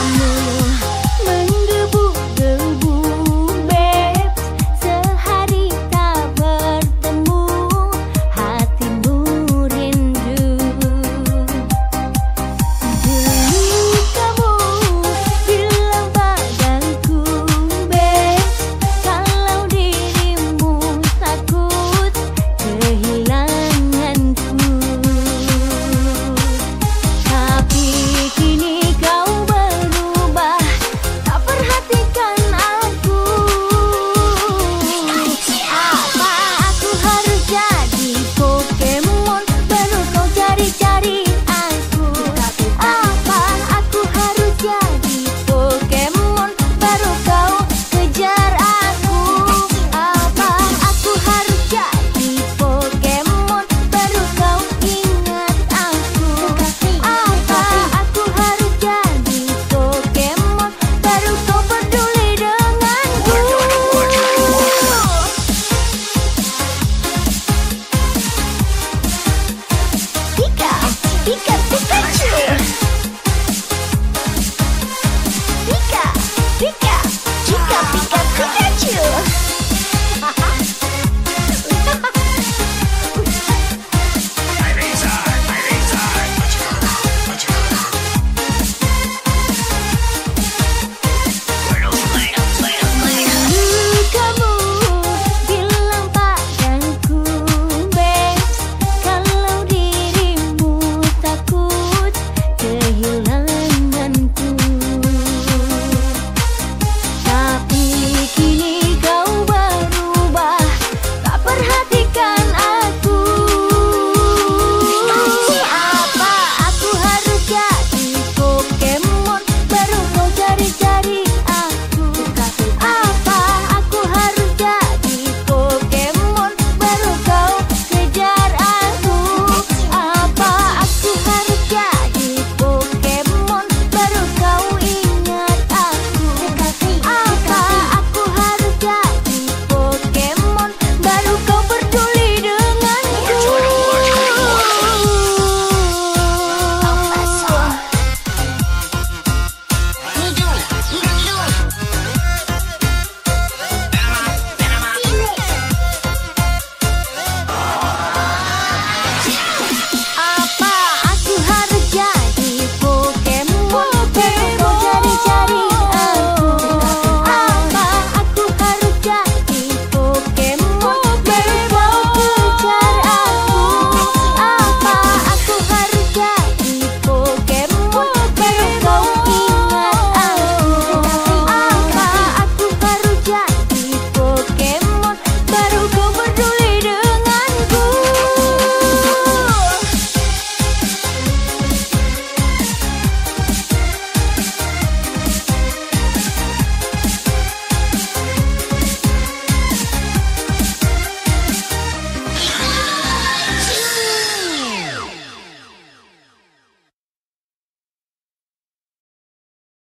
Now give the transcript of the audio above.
I'm